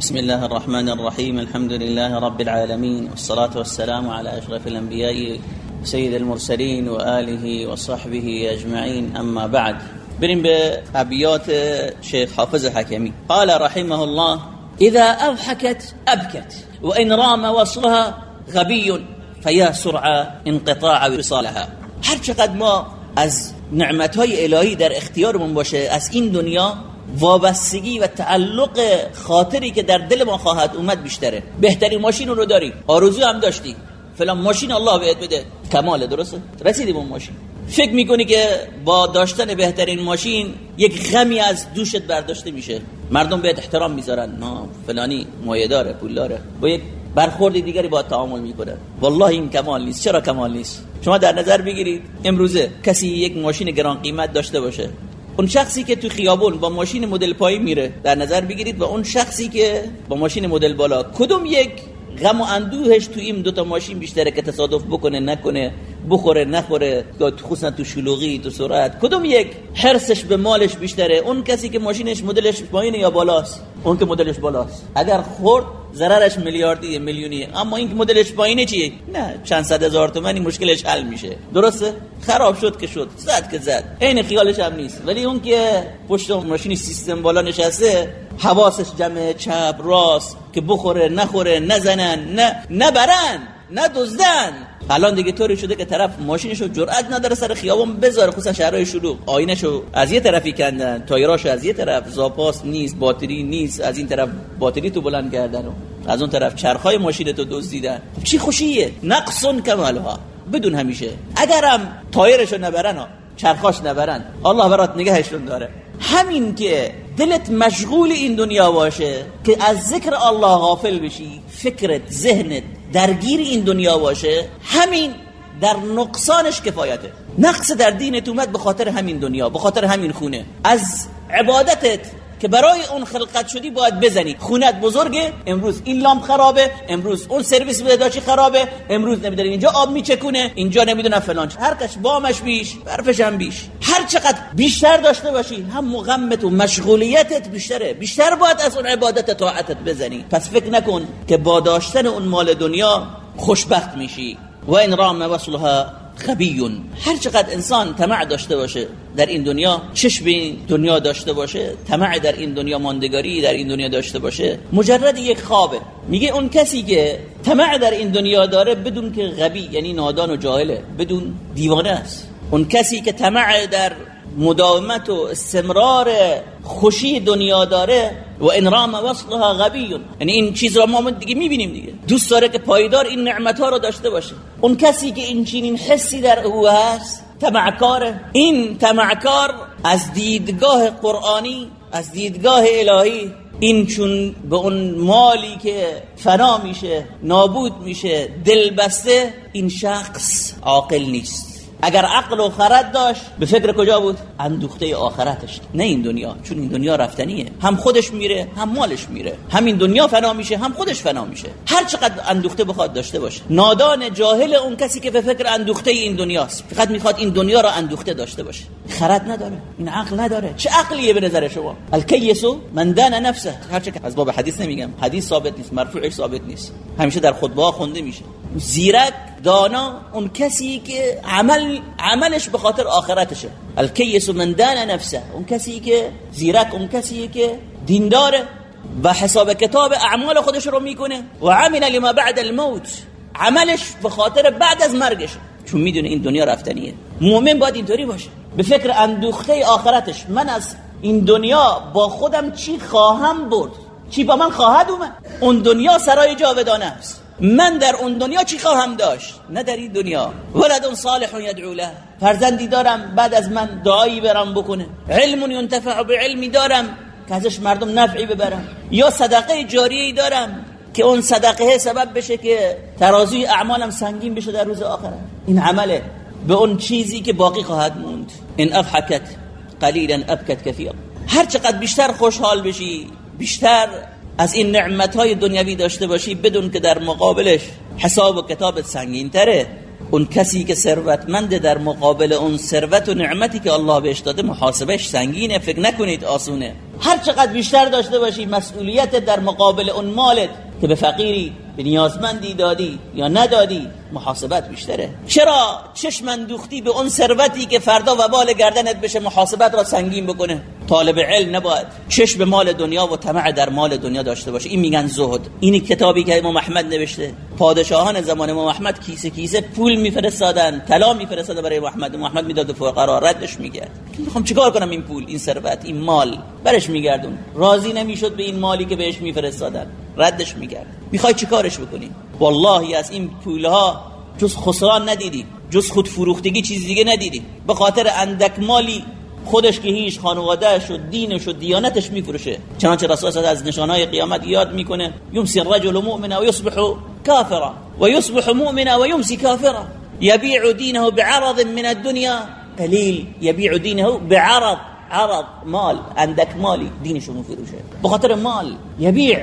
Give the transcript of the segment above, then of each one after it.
بسم الله الرحمن الرحيم الحمد لله رب العالمين والصلاة والسلام على أشرف الأنبياء سيد المرسلين وآله وصحبه أجمعين أما بعد بریم به ابیات شیخ حافظ حکمی قال رحمه الله اذا اضحكت ابكت وان رام وصلها غبي فيا سرعه انقطاع وصالها هر چقدر ما از نعمتهای الهی در اختیارمون باشه از این دنیا وابستگی و تعلق خاطری که در دل ما خواهد اومد بیشتره. بهترین ماشین رو داری. آرزو هم داشتی. فلان ماشین الله بهت بده. کماله درسته؟ رسیدیم اون ماشین. فکر می‌کنی که با داشتن بهترین ماشین یک غمی از دوشت برداشته میشه. مردم بهت احترام می‌ذارن. نه فلانی مایه داره پول داره. با یک برخورد دیگری با تعامل می‌کنه. والله این کمال نیست. چرا کمال نیست؟ شما در نظر بگیرید. امروزه کسی یک ماشین گران قیمت داشته باشه. اون شخصی که تو خیابون با ماشین مدل پایی میره در نظر بگیرید و اون شخصی که با ماشین مدل بالا کدوم یک غم و اندوهش تو این دوتا ماشین بیشتره که تصادف بکنه نکنه؟ بخوره نخوره خصوصا تو شلوغی تو سرعت. کدوم یک حرسش به مالش بیشتره؟ اون کسی که ماشینش مدلش پایینه یا بالاست؟ اون که مدلش بالاست. اگر خورد ضررش میلیاردی میلیونیه. اما این که مدلش پایینه چیه؟ نه چند صد هزار تومانی مشکلش حل میشه. درسته؟ خراب شد که شد. زد که زد. عین خیالش هم نیست. ولی اون که پشت ماشین سیستم بالا نشسته حواسش جمع چپ راست که بخوره نخوره نزنن نه نبرن ندزدن الان دیگه طوری شده که طرف ماشینشو جرأت نداره سر خیابون بذاره خصوصا شهرهای شلوغ. آینهشو از یه طرفی کندن تایراشو از یه طرف زاپاس نیست باتری نیست از این طرف باتری تو بلند کردن از اون طرف چرخهای ماشین تو دزدیدن. چی خوشیه؟ نقصون کمالها. بدون همیشه. اگرم تایرشو نبرن چرخاش نبرن الله برات نگهشون داره. همین که دلت مشغول این دنیا باشه که از ذکر الله غافل بشی فکرت ذهنت درگیر این دنیا باشه همین در نقصانش کفایته. نقص در دینت اومد به خاطر همین دنیا به خاطر همین خونه. از عبادتت که برای اون خلقت شدی باید بزنی. خونت بزرگه امروز این لامپ خرابه امروز اون سرویس بهداشتی خرابه امروز نمی‌دونی اینجا آب میچکونه اینجا نمی‌دونم فلان. هر کس بامش بیش برفش هم بیش. هر چقدر بیشتر داشته باشی هم مغمت و مشغولیتت بیشتره. بیشتر باید از اون عبادت طاعتت بزنی. پس فکر نکن که با داشتن اون مال دنیا خوشبخت میشی. و این رام وصلها خبیون. هر چقدر انسان طمع داشته باشه در این دنیا چشم این دنیا داشته باشه طمع در این دنیا ماندگاری در این دنیا داشته باشه مجرد یک خوابه. میگه اون کسی که طمع در این دنیا داره بدون که غبی یعنی نادان و جاهله بدون دیوانه است. اون کسی که طمع در مداومت و استمرار خوشی دنیا داره و انرام وصلها غبی یعنی این چیز را ما دیگه می‌بینیم دیگه. دوست داره که پایدار این نعمت ها رو داشته باشه. اون کسی که این چنین حسی در او هست تمعکاره. این تمعکار از دیدگاه قرآنی از دیدگاه الهی. این چون به اون مالی که فنا میشه نابود میشه دل بسته این شخص عاقل نیست. اگر عقل و خرد داشت به فکر کجا بود؟ اندوخته آخرتش. نه این دنیا چون این دنیا رفتنیه. هم خودش میره هم مالش میره. همین دنیا فنا میشه هم خودش فنا میشه. هر چقدر اندوخته بخواد داشته باشه. نادان جاهل اون کسی که به فکر اندوخته این دنیاست. فقط می‌خواد این دنیا را اندوخته داشته باشه. خرد نداره. این عقل نداره. چه عقلیه به نظر شما؟ الکیسو من دان نفسه. هر چه از باب حدیث نمیگم. حدیث ثابت نیست. مرفوعش ثابت نیست. همیشه در خطبه خونده میشه. زیرک دانا اون کسی که عمل عملش به خاطر آخرتشه. الکیس من دان نفسه. اون کسی که زیرک اون کسی که دینداره و حساب کتاب اعمال خودش رو می‌کنه و عمل لما بعد الموت. عملش به خاطر بعد از مرگش. چون می‌دونه این دنیا رفتنیه. مؤمن باید اینطوری باشه. به فکر اندوخته آخرتش. من از این دنیا با خودم چی خواهم برد؟ چی با من خواهد اومد؟ اون دنیا سرای جاودانه است. من در اون دنیا چی خواهم داشت؟ نه در این دنیا. ولد صالح یدعو له. فرزندی دارم بعد از من دعایی برم بکنه. علم ینتفع به علمی دارم که ازش مردم نفعی ببرم. یا صدقه جاریه دارم که اون صدقه سبب بشه که ترازوی اعمالم سنگین بشه در روز آخره این عمله به اون چیزی که باقی خواهد موند. این افحکت قلیلا ابکت کثیر هر چقدر بیشتر خوشحال بشی بیشتر از این نعمت های دنیوی داشته باشی بدون که در مقابلش حساب و کتابت سنگین تره اون کسی که ثروتمند در مقابل اون ثروت و نعمتی که الله بهش داده محاسبش سنگینه. فکر نکنید آسونه. هر چقدر بیشتر داشته باشی مسئولیت در مقابل اون مالت که به فقیری به نیازمندی دادی یا ندادی محاسبت بیشتره. چرا چشم اندوختی به اون ثروتی که فردا و بال گردنت بشه محاسبت را سنگین بکنه؟ طالب علم نباید چشم مال دنیا و طمع در مال دنیا داشته باشه. این میگن زهد. اینی کتابی که امام احمد نوشته. پادشاهان زمان امام احمد کیسه کیسه پول میفرستادن طلا میفرستادن برای احمد. امام احمد می‌داد فقرا ردش می‌کرد. می‌خوام چیکار کنم این پول این ثروت این مال؟ برش میگردون. راضی نمی‌شد به این مالی که بهش میفرستادن. ردش می‌کرد می‌خوای چیکارش بکنی؟ والله از این پولها جز خسران ندیدی. جز خود فروختگی چیز دیگه ندیدی. به خاطر اندک مالی خودش که هیچ خانوادهش و دینش و دیانتش میفروشه. چنانچه رسول از نشانهای قیامت یاد می‌کنه. یمسی الرجل مؤمنا و یصبح کافرا. و یصبح مؤمنا و یمسی کافرا. یبیع دینه بعرض من الدنیا. قلیل. یبیع دینه بعرض عرض مال اندک مالی دینشو میفروشه. به خاطر مال. یبیع.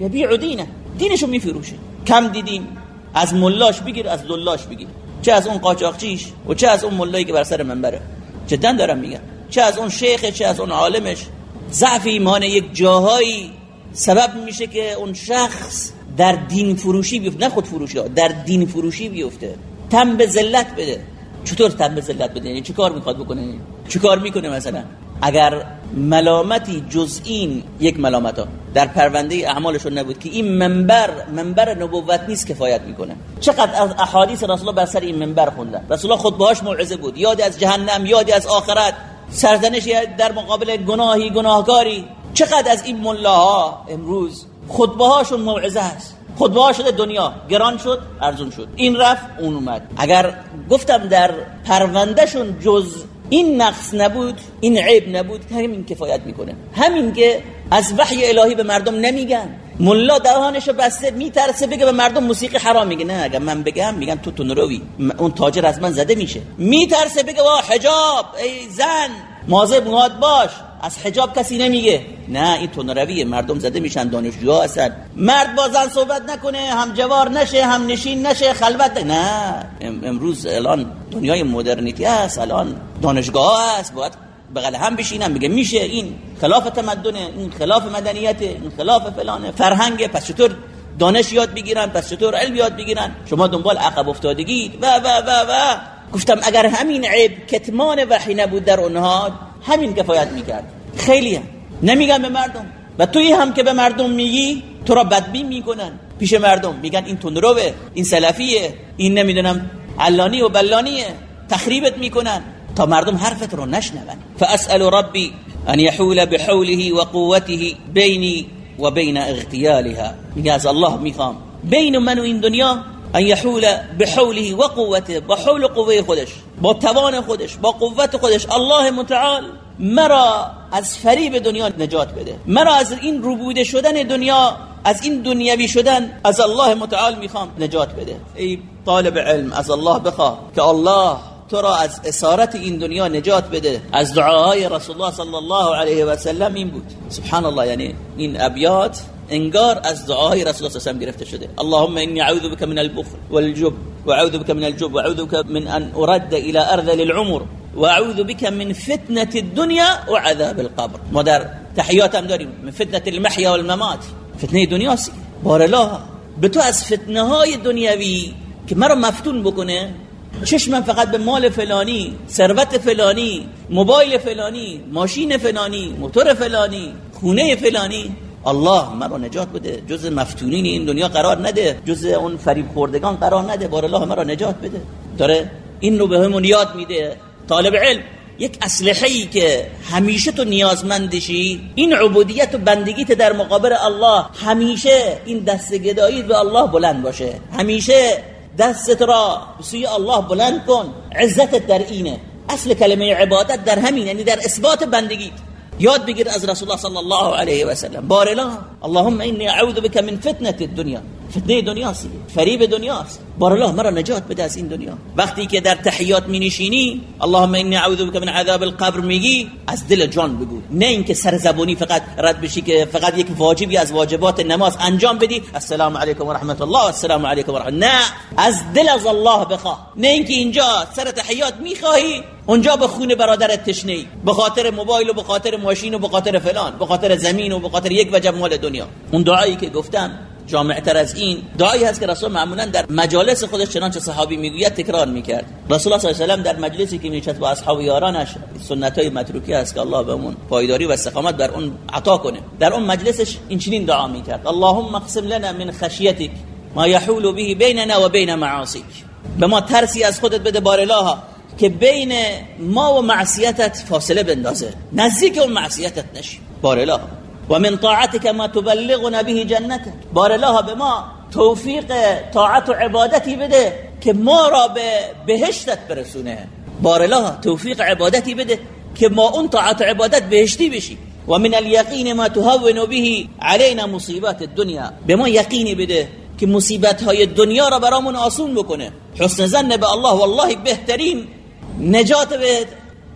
یبیع دینه دینشو میفروشه کم دیدیم از ملاش بگیر از دلاش بگیر. چه از اون قاچاقچیش و چه از اون ملایی که بر سر منبره. جدا دارم میگم. چه از اون شیخ چه از اون عالمش. ضعف ایمان یک جاهایی سبب میشه که اون شخص در دین فروشی بیفته. نه خود فروشی ها در دین فروشی بیفته. تم به ذلت بده. چطور تم به ذلت بده؟ یعنی چیکار می‌خواد بکنه؟ چیکار می‌کنه مثلا؟ اگر ملامتی جز این یک ملامت ها در پرونده اعمالشون نبود که این منبر منبر نبوت نیست کفایت می‌کنه. چقدر از احادیث رسول الله بر سر این منبر خوندن. رسول الله خود باهاش موعظه بود. یادی از جهنم یادی از آخرت. سرزنش در مقابل گناهی گناهکاری. چقدر از این ملاها امروز خطبه هاشون موعظه است. خطبه ها شده دنیا. گران شد ارزون شد. این رفت اون اومد. اگر گفتم در پروندهشون جز این نقص نبود این عیب نبود همین کفایت می‌کنه. همین که از وحی الهی به مردم نمیگن. ملا دهانشو بسته میترسه بگه به مردم موسیقی حرام میگه. نه اگه من بگم میگن تو تنروی اون تاجر از من زده میشه. میترسه بگه وا حجاب ای زن مواظب باش. از حجاب کسی نمیگه. نه این تنرویه مردم زده میشن دانشجوها هستن مرد با زن صحبت نکنه هم جوار نشه هم نشین نشه خلوت نه. امروز الان دنیای مدرنیتی هست. الان دانشگاه هست. باید بغل هم بشینن. میگه میشه این خلاف تمدن این خلاف مدنیت این خلاف فلانه. فرهنگ پس چطور دانش یاد بگیرن؟ پس چطور علم یاد بگیرن؟ شما دنبال عقب افتادگی. و و و و. گفتم اگر همین عیب کتمان وحی نبود در اونها همین کفایت می‌کرد. خیلی هم. نمیگن به مردم. و توی هم که به مردم میگی تو را بدبین می‌کنن پیش مردم. میگن این تندروه این سلفیه این نمی‌دونم علانی و بلانیه. تخریبت می‌کنن. تا مردم حرفت رو نشنون. فاسال ربی ان يحول بحوله وقوته بيني وبين اغتيالها میگه از الله می‌خوام. بین من و این دنیا ان یحول بحوله و قوته با حول قوه خودش با توان خودش با قوت خودش. الله متعال مرا از فریب دنیا نجات بده. مرا از این روبوده شدن دنیا از این دنیوی شدن از الله متعال می‌خوام نجات بده. ای طالب علم از الله بخواه که الله تو را از اسارت این دنیا نجات بده. از دعاهای رسول الله صلی الله علیه و سلم این بود. سبحان الله یعنی این ابیات انگار از دعاهای رسول الله الله گرفته شده. اللهم انی اعوذ بك من البخل والجب واعوذ بك من الجب واعوذ بك من ان ارد إلى ارذل العمر واعوذ بك من فتنة الدنيا وعذاب القبر. ما در تحیات هم داریم. من فتنة المحیا والممات فتنه دنیاست. بار الله به تو از فتنه های دنیوی که مرا مفتون بکنه چشمم فقط به مال فلانی ثروت فلانی موبایل فلانی ماشین فلانی موتور فلانی خونه فلانی الله مرا نجات بده. جز مفتونین این دنیا قرار نده. جز اون فریب خوردگان قرار نده. بار الله مرا نجات بده. داره این رو به همون یاد میده. طالب علم یک اسلحه ای که همیشه تو نیازمندشی این عبودیت و بندگیت در مقابل الله همیشه این دست گدایی به الله بلند باشه. همیشه دستت را سوی الله بلند کن. عزتت در اینه. اصل کلمه عبادت در همین یعنی در اثبات بندگیت. یاد بگیر أز رسول الله صلی الله علیه و سلم بارلا اللهم انی أعوذ بك من فتنة الدنیا فتنه دنیاست. فریب دنیاست. بار الله مرا نجات بده از این دنیا. وقتی که در تحیات می نشینی اللهم انی اعوذ بک من عذاب القبر میگی از دل جان بگو. نه اینکه سر زبونی فقط رد بشی که فقط یک واجبی از واجبات نماز انجام بدی. السلام علیکم و رحمت الله. السلام علیکم و رحمت نه از دل از الله بخواه. نه اینکه اینجا سر تحیات می‌خواهی اونجا به خون برادرت تشنی به خاطر موبایل و به خاطر ماشین و به خاطر فلان به خاطر زمین و به خاطر یک وجب مال دنیا. اون دعایی که گفتم جامع تر از این دعایی هست که رسول معمولا در مجالس خودش چنانچه صحابی می‌گوید تکرار می‌کرد. رسول الله صلی الله علیه و در مجلسی که می‌شد با اصحاب یارانش سنت های متروکی هست که الله بهمون پایداری و استقامت بر اون عطا کنه. در اون مجلسش این چنین دعا می‌کرد. اللهم اقسم لنا من خشیتك ما يحول به بیننا و بین معاصیک. به ما ترسی از خودت بده بار الله که بین ما و معصیتت فاصله بندازه. نزدیک اون معصیتت نشی. بار الله و من طاعتك ما تبلغنا به جنتك. بار الله به ما توفیق طاعت و عبادتی بده که ما را به بهشتت برسونه. بار الله توفیق عبادتی بده که ما اون طاعت و عبادت بهشتی بشی و من الیقین ما تهون به علينا مصیبات الدنیا. به ما یقینی بده که مصیبت های دنیا را برامون آسون بکنه. حسن زن به الله والله بهترین. نجات به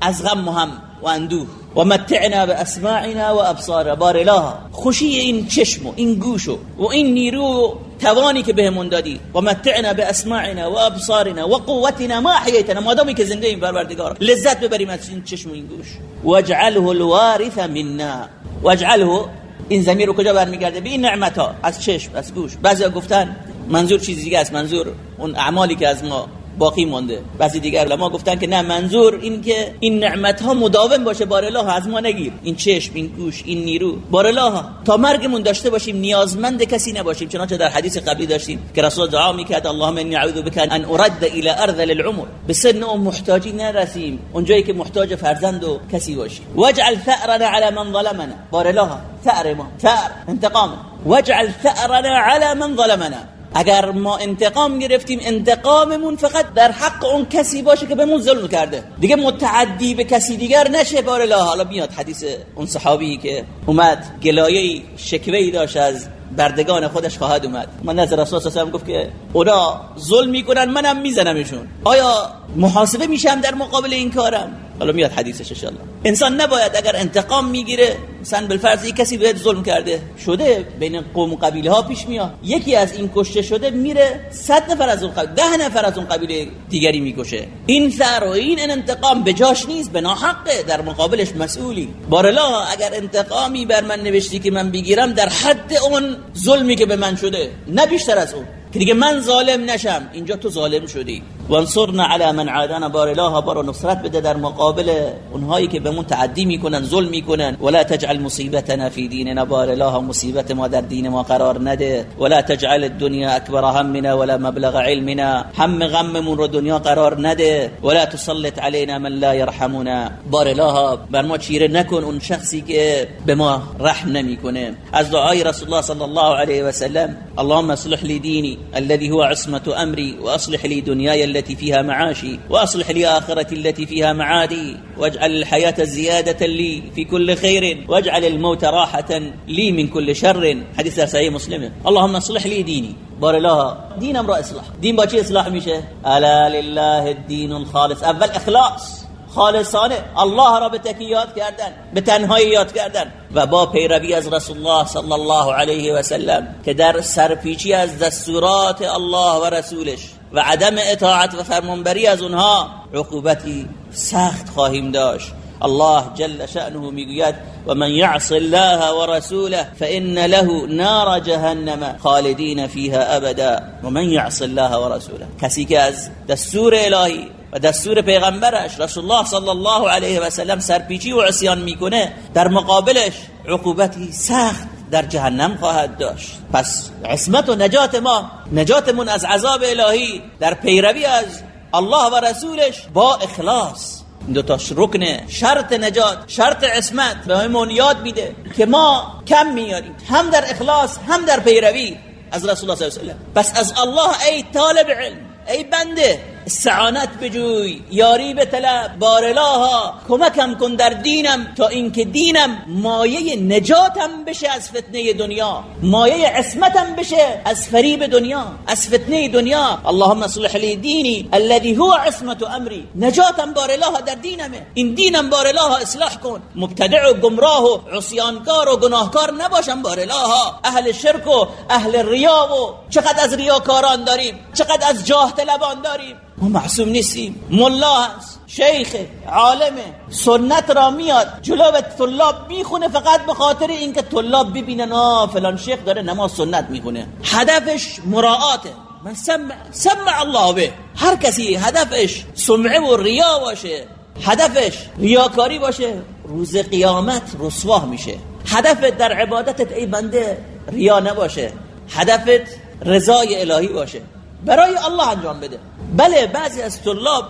از غم و هم و اندوه. و متعنا به اسماعنا و ابصار بار الله خوشی این چشم و این گوش و این نیرو توانی که بهمون دادی. و متعنا به اسماعنا و ابصارنا و قوتنا ما احییتنا. مادامی که زنده این پروردگار. لذت ببریم از این چشم و این گوش. واجعله الوارث منا. واجعله این زمیر رو کجا برمیگرده؟ به این نعمت ها از چشم از گوش. بعضی گفتن منظور چیز دیگه است. منظور اون اعمالی که از ما باقی مونده بعضی دیگر علما گفتن که نه منظور این که این نعمت ها مداوم باشه بار الله از ما نگیر. این چشم این گوش این نیرو. بار الله تا مرگمون داشته باشیم نیازمند کسی نباشیم. چنانچه در حدیث قبلی داشتیم که رسول دعا می‌کرد اللهم انی اعوذ بک ان ارد الى ارذل العمر به سن محتاجی نرسیم. اونجایی که محتاج فرزند و کسی باشیم. واجعل ثأرنا على من ظلمنا. بار الله ثأر ما ثأر انتقام. واجعل ثأرنا على من ظلمنا. اگر ما انتقام گرفتیم انتقاممون فقط در حق اون کسی باشه که بهمون ظلم کرده. دیگه متعدی به کسی دیگر نشه بار الله حالا میاد حدیث اون صحابی که اومد گلایه شکوه داشت از بردگان خودش خواهد اومد. من نظر رسول الله گفت که اونا ظلم می‌کنن منم میزنمشون. آیا محاسبه میشم در مقابل این کارم؟ حالا میاد حدیثش ان انسان نباید اگر انتقام می‌گیره مثلا بالفرض یک کسی بهت ظلم کرده شده بین قوم قبیله ها پیش میاد. یکی از این کشته شده میره صد نفر از اون قبیله ده نفر از اون قبیله دیگری می‌کشه. این ثر و این انتقام به جاش نیست به ناحقه در مقابلش مسئولی. بارلا اگر انتقامی بر من نوشتی که من بگیرم در حد اون ظلمی که به من شده نه بیشتر از اون. که دیگه من ظالم نشم. اینجا تو ظالم شدی. وانصرنا على من عادنا بار الله بار نصرت بده در مقابل اونهایی که بهمون تعدی می‌کنن ظلم می‌کنن. ولا تجعل مصیبتنا فی دیننا بار الله مصیبت ما در دین ما قرار نده. ولا تجعل الدنيا اکبر همنا ولا مبلغ علمنا. هم غممون رو دنیا قرار نده. ولا تسلط علينا من لا يرحمنا بار الله بر ما چیره نکن اون شخصی که به ما رحم نمی‌کنه. از دعای رسول الله صلی الله علیه و سلم اللهم اصلح لي الذي هو عصمة أمري وأصلح لي دنياي التي فيها معاشي وأصلح لي آخرتي التي فيها معادي واجعل الحياة زيادة لي في كل خير واجعل الموت راحة لي من كل شر. حديث صحيح مسلم. اللهم اصلح لي ديني. بار الله. دين أمر إصلاح. دين باچی إصلاح میشه ألا لله الدين الخالص. اول إخلاص. خالصانه. الله را به تکیات کردن به تنهایی یاد کردن. و با پیروی از رسول الله صلی الله علیه و سلم که در سرپیچی از دستورات الله و رسولش و عدم اطاعت و فرمانبری از اونها عقوبتی سخت خواهیم داشت. الله جل شأنه می‌گوید و من یعص الله و رسوله فإن له نار جهنم خالدین فيها ابدا. و من یعص الله و رسوله. کسی که از دستور الهی و دستور پیغمبرش رسول الله صلی الله علیه و سلم سرپیچی و عصیان می‌کنه در مقابلش عقوبتی سخت در جهنم خواهد داشت. پس عصمت و نجات ما نجاتمون از عذاب الهی در پیروی از الله و رسولش با اخلاص. دو تا رکن شرط نجات شرط عصمت به همون یاد میده که ما کم میاریم هم در اخلاص هم در پیروی از رسول الله صلی الله علیه و پس از الله ای طالب علم ای بنده سعانت بجوی یاری به طلب بارلاها کمکم کن در دینم تا اینکه دینم مایه نجاتم بشه از فتنه دنیا مایه عصمتم بشه از فریب دنیا از فتنه دنیا. اللهم صلح لی دینی الذي هو عصمت امری. نجاتم بارلاها در دینمه. این دینم بارلاها اصلاح کن. مبتدع و گمراه و عصیانکار و گناهکار نباشم بارلاها. اهل شرک و اهل ریا و چقدر از ریاکاران داریم چقدر از جاه طلبان داریم. ما معصوم نیستیم. ملا هست شیخ عالمه سنت را میاد. جلو طلاب می‌خونه فقط به خاطر اینکه طلاب ببینن آه فلان شیخ داره نماز سنت می‌خونه. هدفش مراعاته من سمع, سمع الله به. هر کسی هدفش سمعه و ریا باشه هدفش ریاکاری باشه روز قیامت رسواه میشه. هدفت در عبادتت ای بنده ریا نباشه. هدفت رضای الهی باشه. برای الله انجام بده. بله بعضی از طلاب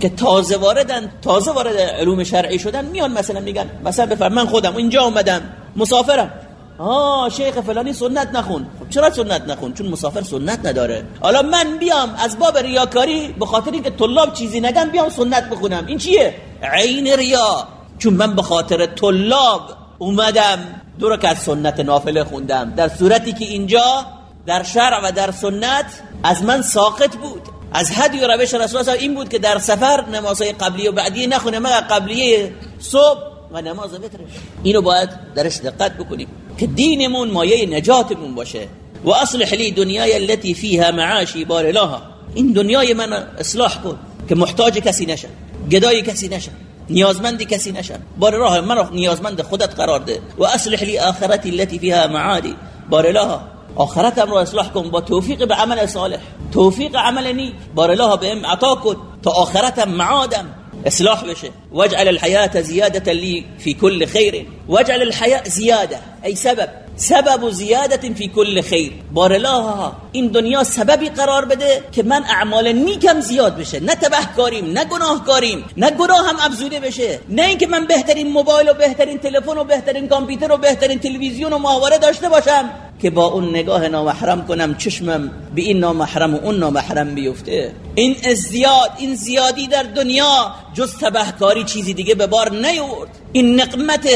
که تازه واردن تازه وارد علوم شرعی شدن میان مثلا میگن مثلا بفرم من خودم اینجا اومدم مسافرم. آه شیخ فلانی سنت نخون. خب چرا سنت نخون؟ چون مسافر سنت نداره. حالا من بیام از باب ریاکاری به خاطر اینکه طلاب چیزی نگن بیام سنت بخونم. این چیه؟ عین ریا. چون من به خاطر طلاب اومدم دو رکعت سنت نافله خوندم. در صورتی که اینجا در شرع و در سنت از من ساقط بود. از هدی و روش رسول الله این بود که در سفر نمازهای قبلی و بعدی نخونه مگر قبلیه صبح و نماز وترش اینو باید درش دقت بکنیم که دینمون مایه نجاتمون باشه. و اصلح لی دنیای التي فيها معاشی بار لها این دنیای من اصلاح کن که محتاج کسی نشم گدای کسی نشم نیازمندی کسی نشم. بار راه من نیازمند خودت قرار ده. و اصلح لی آخرتی التي فيها معادی بار لها آخرتم رو اصلاح کن. با توفیق به عمل صالح. توفیق عمل نیک بار الله بهم عطا کن. تا آخرتم معادم. اصلاح بشه. واجعل الحياة زيادة لي في كل خير واجعل الحياة زيادة أي سبب. سبب زیادت فی کل خیر. بار الله این دنیا سببی قرار بده که من اعمال نیکم زیاد بشه. نه تبهکاریم نه گناهکاریم نه گناه هم افزوده بشه. نه اینکه من بهترین موبایل و بهترین تلفن و بهترین کامپیوتر و بهترین تلویزیون و ماهواره داشته باشم. که با اون نگاه نامحرم کنم چشمم به این نامحرم و اون نامحرم بیفته. این ازدیاد این زیادی در دنیا جز تبهکاری چیزی دیگه به بار نیورد. این نقمت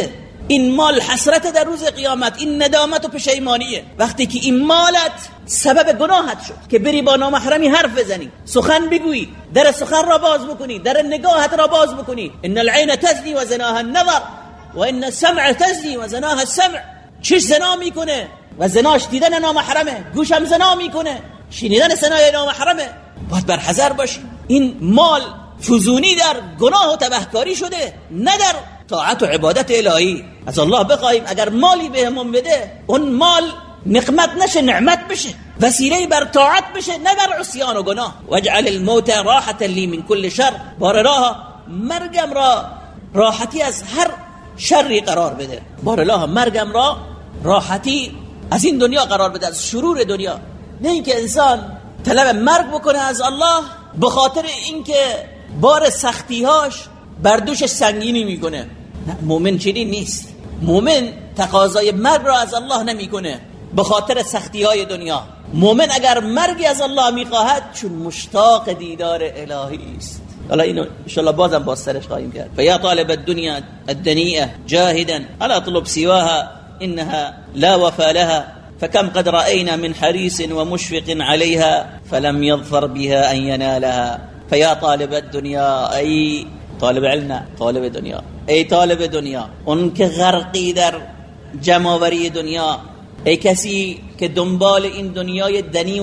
این مال حسرت در روز قیامت این ندامت و پشیمانیه. وقتی که این مالت سبب گناهت شد که بری با نامحرمی حرف بزنی سخن بگویی در سخن را باز بکنی در نگاهت را باز بکنی. ان العین تزنی و زناها النظر و ان السمع تزنی و زناها السمع. چش زنا می‌کنه و زناش دیدن نامحرمه گوشم زنا می‌کنه. شنیدن سنای نامحرمه باید بر حذر باشی. این مال فزونی در گناه و تبهکاری شده نه در طاعت و عبادت الهی. از الله بخواهیم اگر مالی بهمون بده اون مال نقمت نشه نعمت بشه. وسیله بر طاعت بشه نه بر عصیان و گناه. واجعل الموت راحة لی من كل شر. بار راه مرگم را راحتی از هر شری قرار بده. بار الله مرگم را راحتی از این دنیا قرار بده از شرور دنیا. نه اینکه انسان طلب مرگ بکنه از الله به خاطر اینکه بار سختیهاش بر دوش سنگینی می‌کنه. مؤمن چنین نیست. مؤمن تقاضای مرگ را از الله نمی‌کنه به خاطر سختی های دنیا. مؤمن اگر مرگی از الله می‌خواهد چون مشتاق دیدار الهی است. حالا اینو ان بازم باز سرش خواهیم کرد. فیا طالب الدنيا الدنيئه جاهدا الا طلب سواها انها لا وفا لها فكم قد رأينا من حريص ومشفق عليها فلم يظفر بها أن ينالها. فيا طالب الدنيا أي طالب علم طالب دنیا ای طالب اون که غرقی در جماوری دنیا. ای کسی که دنبال این دنیای دنی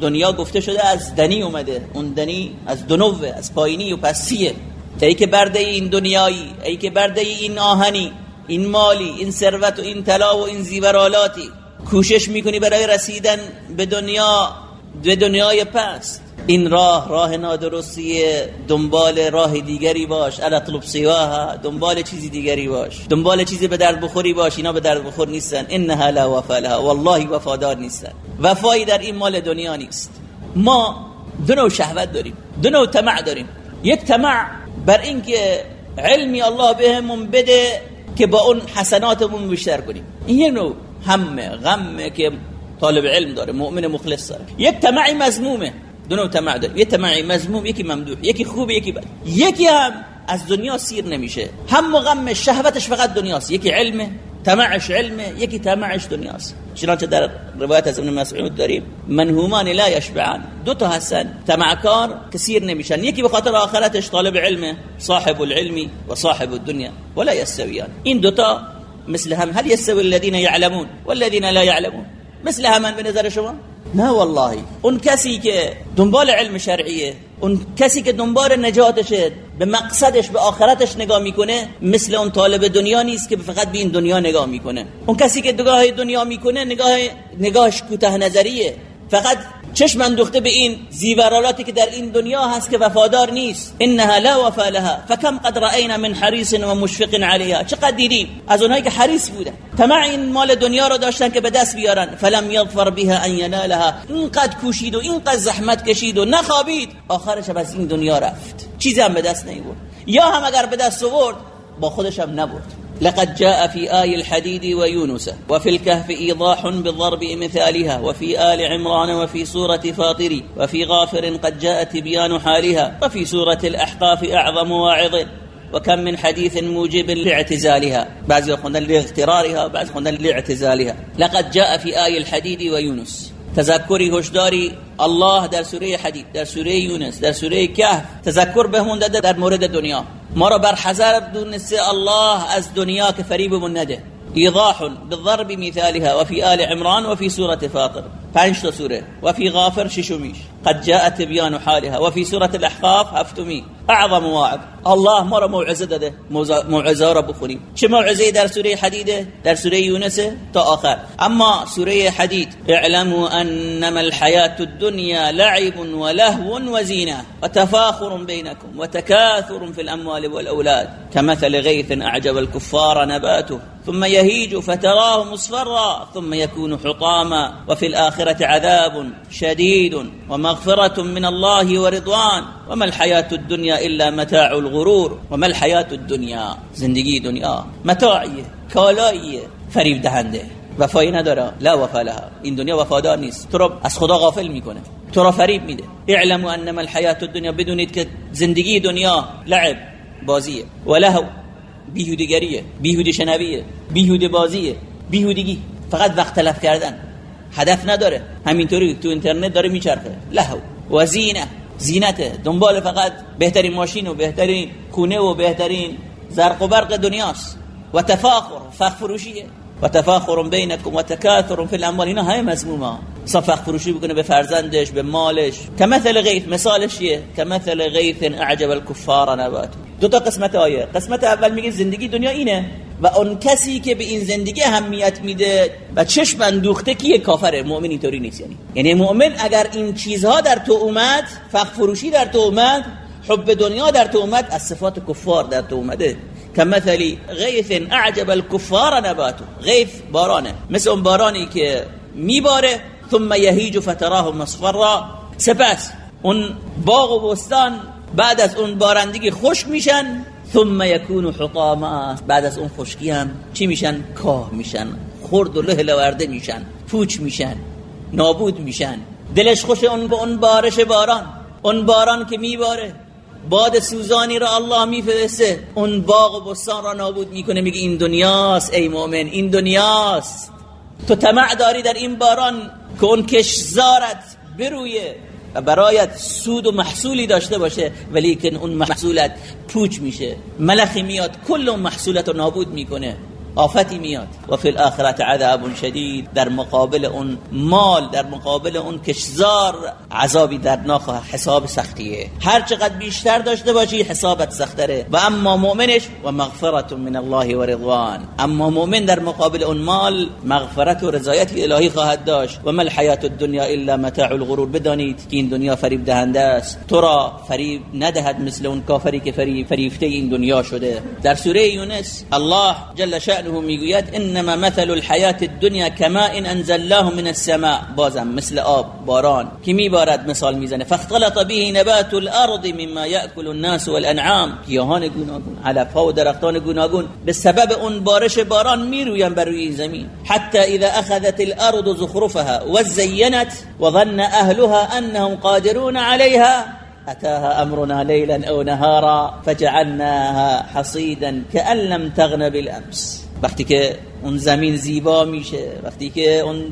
دنیا گفته شده از دنی اومده اون دنی از دنوه از پایینی و پسیه ای که برده این دنیایی ای که برده این آهنی. این مالی این ثروت و این طلا و این زیورالاتی کوشش می‌کنی برای رسیدن به دنیا به دنیای پست. این راه راه نادرستیه دنبال راه دیگری باش. الا طلب سواها دنبال چیزی دیگری باش. دنبال چیزی به درد بخوری باش اینا به درد بخور نیستن. انها لا وفا والله وفادار نیستن. وفایی در این مال دنیا نیست. ما دو نوع شهوت داریم دو نوع طمع داریم. یک طمع بر اینکه علمی الله بهمون بده که با اون حسناتمون بیشتر کنیم. این یک نوع همه غمه که طالب علم داره مؤمن مخلص داره. یک طمع مذمومه. دو نوع طمع داریم یه طمع مذموم یکی ممدوح یکی خوب یکی بد. یکی هم از دنیا سیر نمیشه. هم مغم شهوتش فقط دنیاست. یکی علمه. طمعش علمه یکی طمعش دنیاست چنانچه در روایت از ابن مسعود داریم منهومان لا یشبعان. دو تا هستن طمعکار کثیر نمیشن. یکی به خاطر آخرتش طالب علمه صاحب العلم و صاحب الدنیا. ولا یستویان. این دوتا مثل هم هل يستوي الذين يعلمون والذين لا يعلمون مثل همان به نظر شما؟ نه والله. اون کسی که دنبال علم شرعیه اون کسی که دنبال نجاتشه به مقصدش به آخرتش نگاه می‌کنه مثل اون طالب دنیا نیست که فقط به این دنیا نگاه می‌کنه. اون کسی که نگاه دنیا می‌کنه نگاه نگاهش کوتاه نظریه. فقط چشم اندوخته به این زیورالاتی که در این دنیا هست که وفادار نیست. انها لا وفا لها. فكم قد رأينا من حریص و مشفق علیها. چقدر دیدیم؟ از اونایی که حریص بودن. طمع این مال دنیا رو داشتن که به دست بیارن. فلم یظفر بها ان ینالها. اینقدر کوشید و اینقدر زحمت کشید و نخوابید. آخرش از این دنیا رفت. چیزی هم به دست نیورد. یا هم اگر به دست آورد با خودش هم نبرد. لقد جاء في آي الحديد ويونس وفي الكهف إيضاح بالضرب مثالها وفي آل عمران وفي سورة فاطر وفي غافر قد جاء تبيان حالها وفي سورة الأحقاف أعظم واعظ. وكم من حديث موجب لاعتزالها بعض يقولون لاغترارها وبعض يقولون لاعتزالها. لقد جاء في آي الحديد ويونس. تذکری هشداری الله در سوره حدید در سوره یونس در سوره کهف تذکر بهمون داده در مورد دنیا. ما را بر حذر دونسته الله از دنیا که فریبمون نده. ایضاح بالضرب مثالها وفي آل عمران وفي سورة فاطر. پنج سورة؟ وفي غافر ششمیش قد جاء تبيان حالها. وفي سورة الأحقاف هفتمی أعظم واعظ. الله ما را موعظه داده موعظه را بخونیم چه موعظه در سورة حدیده در سورة یونس تا آخر. أما سورة حدید اعلموا أنما الحیات الدنيا لعب ولهو وزینه وتفاخر بينكم وتكاثر في الأموال والأولاد. كمثل غيث أعجب الكفار نباته. ثم يهيج فتراه مصفرا ثم يكون حطاما وفي الآخرة عذاب شديد ومغفرة من الله ورضوان. وما الحياة الدنيا إلا متاع الغرور؟ وما الحياة الدنيا؟ زندگی دنیا. متاعیه کالاییه. فریب دهنده. وفایی نداره. لا وفا لها. این دنیا وفادار نیست. تو رو از خدا غافل میکنه. تو رو فریب میده. اعلموا انما الحياة الدنيا بدونید که زندگی دنیا لعب بازیه. و لهو. بیهودگریه بیهوده شنویه بیهوده بازیه بیهودگی. فقط وقت تلف کردن. هدف نداره. همینطوری تو اینترنت داره میچرخه. لهو. و زینه. زینته. دنبال فقط بهترین ماشین و بهترین خونه و بهترین زرق و برق دنیاست. و تفاخر. فخ فروشیه. و تفاخر بینکم و تکاثر فی الاموال اینا های مضمومه صفخ فروشی بکنه به فرزندش به مالش. کمثل غیث مثالش چیه؟ کمثل غیث اعجب الكفار نبات. دو تا قسمت آیه. قسمت اول میگه زندگی دنیا اینه و اون کسی که به این زندگی اهمیت میده و چشم اندوخته کیه؟ کافره. مؤمن اینطوری نیست. یعنی یعنی مؤمن اگر این چیزها در تو اومد فخ فروشی در تو اومد حب دنیا در تو اومد از صفات کفار در تو اومده. کمثلی غیث اعجب الكفار نباتو غیث بارانه. مثل اون بارانی که میباره ثم یهیج فتراه مصفرا. سپس اون باغ و بستان بعد از اون بارندگی خشک میشن ثم یکون حطاما. بعد از اون خشکی هم چی میشن؟ کاه میشن. خرد و له لورده میشن. پوچ میشن. نابود میشن. دلش خوش اون به اون بارش باران. اون باران که میباره. باد سوزانی را الله میفرسته. اون باغ و بستان را نابود می‌کنه. میگه این دنیاست ای مؤمن این دنیاست. تو طمع داری در این باران که اون کشزارت برویه و برایت سود و محصولی داشته باشه ولیکن اون محصولت پوچ میشه. ملخی میاد کل اون محصولت رو نابود می‌کنه. آفتی میاد. و فی الاخرت عذاب شدید. در مقابل اون مال در مقابل اون کشزار عذابی دردناک و حساب سختیه. هر چقدر بیشتر داشته باشی حسابت سختره. و اما مؤمنش و مغفرت من الله و رضوان. اما مؤمن در مقابل اون مال مغفرت و رضایت الهی خواهد داشت. و ما الحیات الدنیا الا متاع الغرور. بدانید که این دنیا فریب دهنده است. تو را فریب ندهد مثل اون کافری که فریب فریفته این دنیا شده. در سوره یونس الله جل شأن شأنه میگوید إنما مثل الحیات الدنیا کما ان أنزلناه من السماء. بازم مثل آب باران. که میبارد مثال میزنه. فاختلط به نبات الأرض مما یاکل الناس والأنعام. گیاهان گوناگون علف ها و درختان گوناگون. به سبب اون بارش باران میروین بر روی زمین. حتی اذا أخذت الأرض زخرفها وزينت وظن أهلها أنهم قادرون عليها أتاها أمرنا ليلا أو نهارا فجعلناها حصيدا كأن لم تغن بالأمس. وقتی که اون زمین زیبا میشه وقتی که اون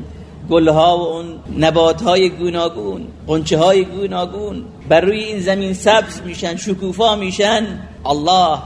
گلها و اون نبات های گوناگون قنچه های گوناگون بر روی این زمین سبز میشن شکوفا میشن الله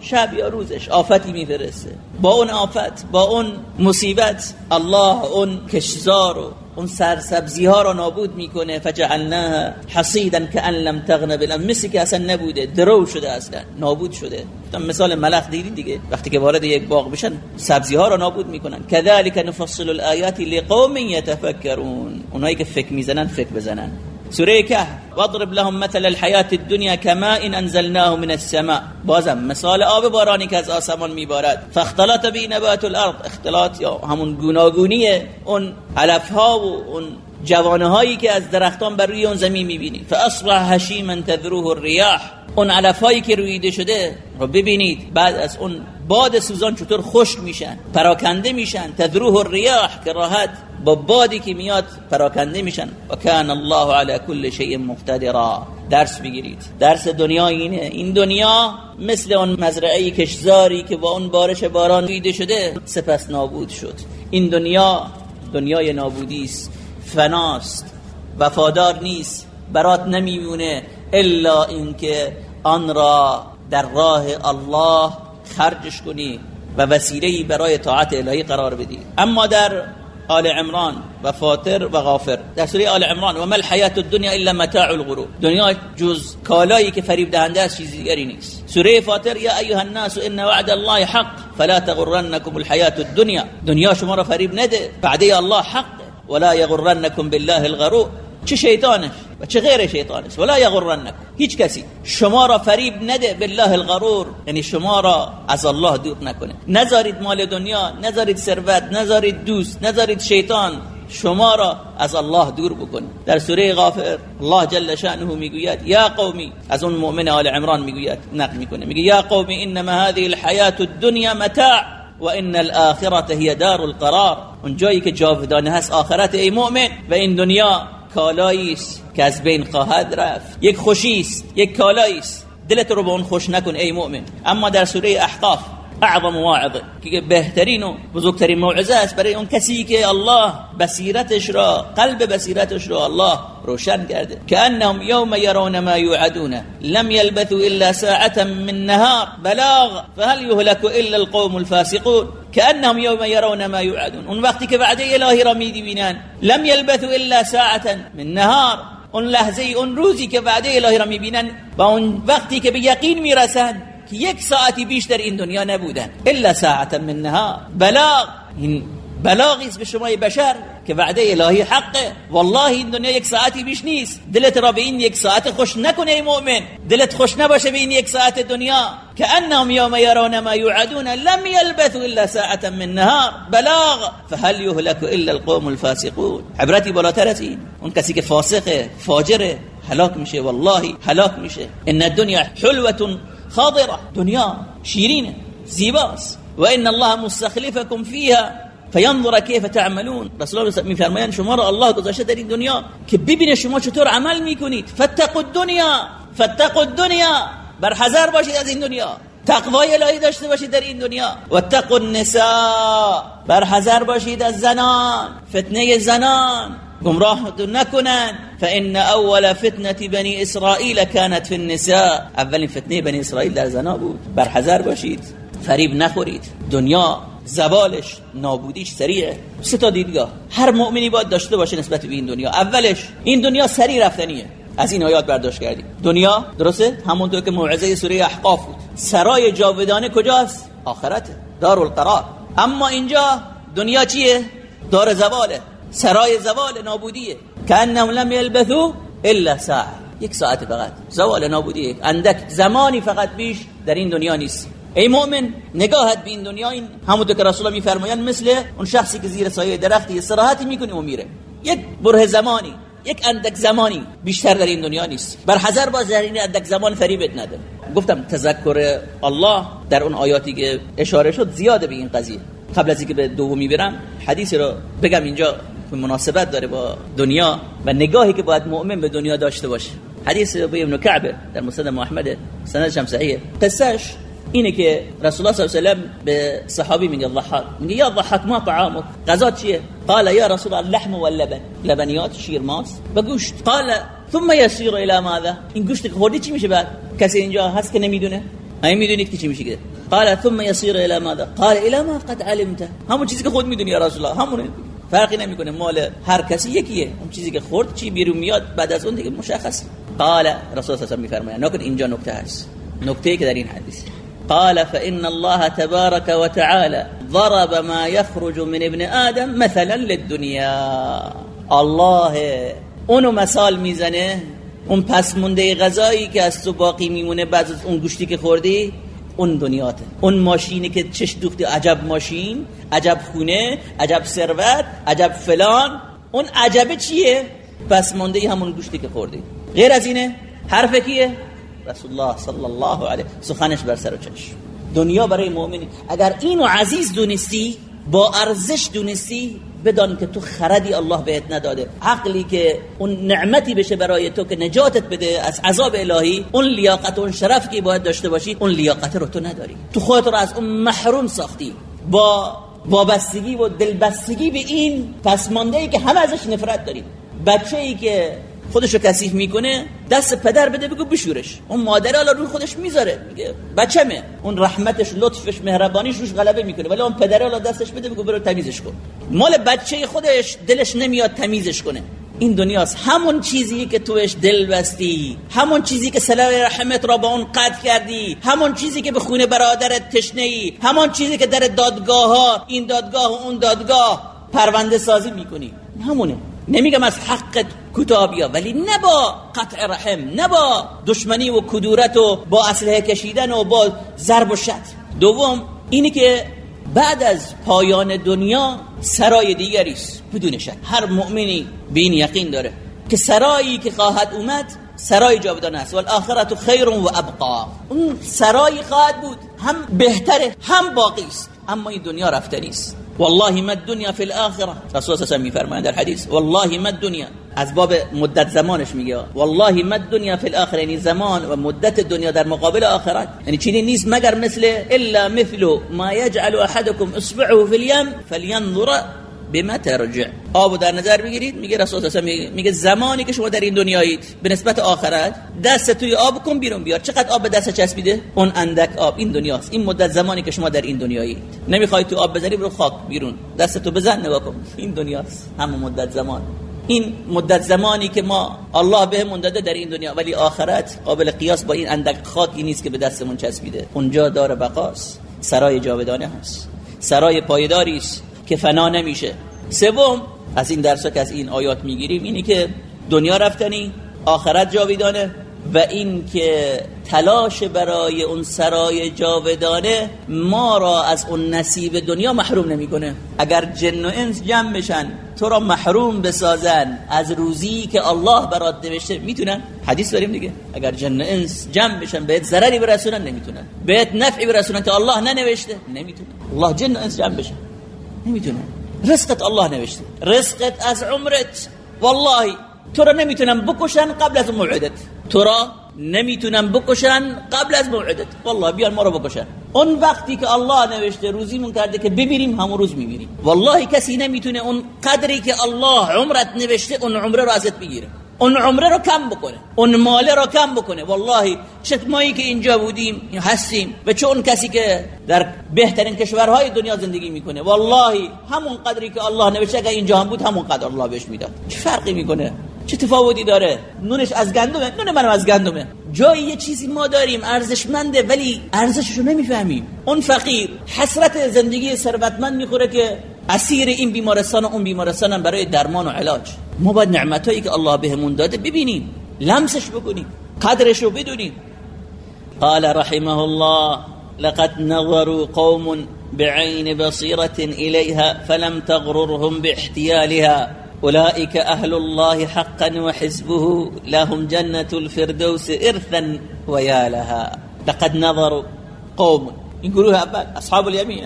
شب یا روزش آفتی میفرسته. با اون آفت با اون مصیبت الله اون کشزار و اون سرسبزی ها رو نابود می‌کنه فجعلناها حصیدا کأن لم تغن بالام مثل که اصلا نبوده درو شده اصلا نابود شده. مثال ملخ دیدین دیگه وقتی که وارد یک باغ بشن سبزی ها رو نابود می‌کنن. كذلك نفصل الآیات لقوم يتفکرون اونایی که فکر می‌زنن فکر بزنن. سوره که واضرب لهم مثل الحیات الدنیا کما ان أنزلناه من السماء. بازم مثال آب بارانی که از آسمان میبارد. فاختلط به نبات الأرض. اختلاط یا همون گوناگونی اون علف ها و اون جوانه هایی که از درختان بر روی اون زمین میبینید فأصبح هشیما تذروه الرياح اون علف هایی که رویده شده رو ببینید بعد از اون باد سوزان چطور خشک میشن پراکنده میشن. تذروه الرياح که راحت با بادی که میاد پراکنده میشن. و کان الله علی کل شیء مقتدرا. درس بگیرید. درس دنیا اینه. این دنیا مثل اون مزرعه کشزاری که با اون بارش باران رویده شده سپس نابود شد. این دنیا دنیای نابودی است. فناست وفادار نیست. برات نمیمونه. إلا اینکه آن را در راه الله خرجش کنی و وسیله برای طاعت الهی قرار بدی. اما در آل عمران و فاطر و غافر. در سوره آل عمران و مل حیات الدنیا الا متاع الغرور. دنیا جز کالایی که فریب دهنده است چیز دیگری نیست. سوره فاطر یا ایها الناس إن وعد الله حق فلا تغرنكم الحیات الدنیا. دنیا شما را فریب نده وعده الله حق ولا يغرنكم بالله الغرور. چه شیطانش و چه غیر شیطانش ولا یغرنکم. هیچ کسی. شما را فریب نده بالله الغرور. یعنی شما را از الله دور نکنه. نذارید مال دنیا نذارید ثروت نذارید دوست نذارید شیطان. شما را از الله دور بکنه. در سوره غافر الله جل شأنه می‌گوید یا قومی. از اون مؤمن آل عمران می‌گوید نقل می‌کنه. میگه یا قومی انما هذه الحیاه الدنیا متاع و ان الاخره هي دار القرار. اون جایی که جاودانه هست آخرت ای مؤمن و این دنیا کالایی است که از بین خواهد رفت. یک خوشی است یک کالایی است. دلت رو به اون خوش نکن ای مؤمن. اما در سوره احقاف اعظم واعظه که بهترین و بزرگترین موعظه است برای اون کسی که الله بصیرتش را قلب بصیرتش را الله روشن کرده. كانهم يوم يرون ما يوعدون لم يلبثوا الا ساعه من نهار. بلاغ. فهل يهلك الا القوم الفاسقون. كانهم يوم يرون ما يوعدون. اون وقتی که وعده الهی را می‌بینن لم يلبثوا الا ساعه من نهار. اون لحظه اون روزی که وعده الهی را می‌بینن و اون وقتی که به یقین می‌رسن که یک ساعتی بیشتر این دنیا نبودن. الا ساعتا من نهار. بلاغ. این بلاغی به شما بشر. که وعده الهی حقه. والله این دنیا یک ساعتی بیش نیست. دلت را به این یک ساعت خوش نکنه ای مؤمن. دلت خوش نباشه به این یک ساعت دنیا. که انهم یوم یرون ما یوعدون لم یلبثوا الا ساعتا من نهار. بلاغ. فهل يهلك الا القوم الفاسقون. عبرتی بالاتر از این. اون کسی که فاسقه فاجره هلاک میشه. والله هلاک میشه. ان الدنيا حلوة خاضره دنیا شیرینه زیباست. و ان الله مستخلفكم فيها فینظر کیف تعملون. رسول الله میفرمایند شما را الله گذاشته در این دنیا که ببینه شما چطور عمل می‌کنید. فتقوا الدنیا فتقوا الدنیا بر حذر باشید از این دنیا. تقوای الهی داشته باشید در این دنیا. و تقوا النساء بر حذر باشید از زنان. فتنه زنان گمراه نکنن فان اول فتنه بنی اسرائیل كانت في النساء. اولین فتنه بنی اسرائیل در زنا بود. بر حذر باشید. فریب نخورید. دنیا زوالش نابودیش سریعه. سه تا دیدگاه. هر مؤمنی باید داشته باشه نسبت به این دنیا. اولش این دنیا سریع رفتنیه. از این آیات برداشت کردیم. دنیا درسته؟ همونطور که موعظه سوره احقاف بود. سرای جاودانه کجاست؟ آخرته. دار القرار اما اینجا دنیا چیه؟ دار زواله. سرای زوال نابودیه. کانهم لم یلبثوا الا ساعه. یک ساعت فقط. زوال نابودیه. اندک زمانی فقط بیش در این دنیا نیست. ای مؤمن نگاهت به این دنیا این همونطور که رسول الله میفرمایند مثل اون شخصی که زیر سایه درختی استراحتی می‌کنه و میره. یک بره زمانی یک اندک زمانی بیشتر در این دنیا نیست. بر حذر باز در این اندک زمان فریبت نده گفتم تذکر الله در اون آیاتی که اشاره شد زیاده به این قضیه. قبل از اینکه به دومی برم حدیثی رو بگم اینجا مناسبت داره با دنیا و نگاهی که باید مؤمن به دنیا داشته باشه. حدیث ابی ابن کعب در مسند محمد سندش هم صحیحه. قصهش اینه که رسول الله صلی الله علیه و به صحابی میگه ضحاک میگه یا ضحاک ما طعامك غذا چیه؟ قال یا رسول الله اللحم واللبن لبنیات شیر ماست. و گوشت. قال ثم يسير الى ماذا؟ این گوشت خوردی چی میشه بعد؟ کسی اینجا هست که نمی‌دونه؟ این می‌دونید که چی میشه قال ثم يسير الى ماذا؟ قال الى ما قد علمت. همون چیزی که خود می‌دونی یا رسول الله. همونه. فرقی نمی‌کنه. مال هر کسی یکیه. اون چیزی که خورد چی؟ بیرون میاد. بعد از اون دیگه مشخص. قال رسول الله صلی الله علیه و آله نکن اینجا نکته هست. نکته که در این حدیث. قال فإن الله تبارك وتعالى ضرب ما يخرج من ابن آدم مثلا للدنيا. الله اونو مثال می‌زنه؟ اون پس مونده غذایی که از تو باقی میمونه بعد از اون گوشتی که خوردی؟ اون دنیاته. اون ماشینی که چش دوختی عجب ماشین عجب خونه عجب ثروت عجب فلان. اون عجبه چیه؟ پس مونده همون گوشتی که خوردی. غیر از اینه؟ حرف کیه؟ رسول الله صلی الله علیه سخنش بر سر و چشم دنیا برای مؤمنی اگر اینو عزیز دونستی با ارزش دونستی بدان که تو خردی الله بهت نداده عقلی که اون نعمتی بشه برای تو که نجاتت بده از عذاب الهی اون لیاقت و اون شرف که باید داشته باشی اون لیاقت رو تو نداری تو خودت رو از اون محروم ساختی با وابستگی و دلبستگی به این پسمانده ای که همه ازش نفرت داریم بچه ای که خودشو کثیف می‌کنه دست پدر بده بگو بشورش. اون مادر الان روی خودش می‌ذاره. میگه بچمه. اون رحمتش لطفش مهربانیش روش غلبه می‌کنه. ولی اون پدر الان دستش بده بگو برو تمیزش کن. مال بچه خودش دلش نمیاد تمیزش کنه. این دنیاست. همون چیزی که توش دل بستی. همون چیزی که صلای رحمت را با اون قطع کردی. همون چیزی که به خونه برادرت تشنه ای همون چیزی که در دادگاه ها این دادگاه و اون دادگاه پرونده سازی می‌کنی. همونه. نمیگم از حقت کتابیا ولی نه با قطع رحم نه با دشمنی و کدورت و با اسلحه کشیدن و با ضرب و شتم دوم اینی که بعد از پایان دنیا سرای دیگری است. بدون شک هر مؤمنی به این یقین داره که سرایی که خواهد اومد سرای جاودانه است. والآخرت خیر و ابقا. اون سرای خواهد بود هم بهتره هم باقی است. اما این دنیا رفتنی است والله ما الدنيا في الآخرة. رسول الله میفرمایند در حدیث والله ما الدنيا. از باب مدت زمانش میگه. والله ما الدنيا في الآخرة. یعنی زمان و مدت دنیا در مقابل آخرت. یعنی چیزی نیست مگر مثل الا مثل ما يجعل احدكم اصبعه في اليم فلينظر بما ترجع آب در نظر بگیرید میگه رسول الله میگه زمانی که شما در این دنیایید به نسبت آخرت دست توی آب کن بیرون بیار. چقدر آب به دست چسبیده؟ اون اندک آب. این دنیاست. این مدت زمانی که شما در این دنیایید. نمی‌خوای تو آب بزنی برو خاک بیرون. دست تو بزن نگاه کن. این دنیاست. همون مدت زمان. این مدت زمانی که ما الله بهمون داده در این دنیا ولی آخرت قابل قیاس با این اندک خاکی نیست که به دستمون چسبیده. اونجا دار بقاست. سرای جاودانه هست. سرای پایداری است که فنا نمیشه. سوم از این درس که از این آیات می‌گیریم اینی که دنیا رفتنی آخرت جاویدانه و این که تلاش برای اون سرای جاودانه ما را از اون نصیب دنیا محروم نمی‌کنه. اگر جن و انس جمع بشن تو را محروم بسازن از روزی که الله برات نوشته می‌تونن؟ حدیث داریم دیگه. اگر جن و انس جمع بشن بهت ضرری برسونن نمی‌تونن. بهت نفعی برسونن که الله ننوشته نمی‌تونن. الله جن و انس جمع بشن نمی‌تونن رزقت الله نوشته. رزقت از عمرت. والله تو را نمی‌تونن بکشن قبل از موعدت. تو را نمی‌تونن بکشن قبل از موعدت. والله بیان ما رو بکشن. اون وقتی که الله نوشته روزیمون کرده که بمیریم همون روز میمیریم والله کسی نمی‌تونه اون قدری که الله عمرت نوشته اون عمره رو ازت بگیره. اون عمره رو کم بکنه. اون ماله رو کم بکنه. والله چه مایی که اینجا بودیم هستیم. و چون کسی که در بهترین کشورهای دنیا زندگی می‌کنه. والله همون قدری که الله نوشته اگر اینجا هم بود همون قدر الله بهش می‌داد. چه فرقی می‌کنه؟ چه تفاوتی داره؟ نونش از گندمه؟ نون منم از گندمه. جایی یه چیزی ما داریم ارزشمنده ولی ارزشش رو نمی‌فهمیم. اون فقیر حسرت زندگی ثروتمند می‌خوره که اسیر این بیمارستان و اون بیمارستان برای درمان و علاج. ما باید نعمتایی که الله بهمون داده ببینیم. لمسش بکنیم. قدرش رو بدونیم. قال رحمه الله لقد نظروا قوم بعين بصيرة إليها فلم تغررهم باحتيالها. أولئك أهل الله حقا وحزبه لهم جنة الفردوس إرثا ويا لها لقد نظروا قوم. اول أصحاب الیمین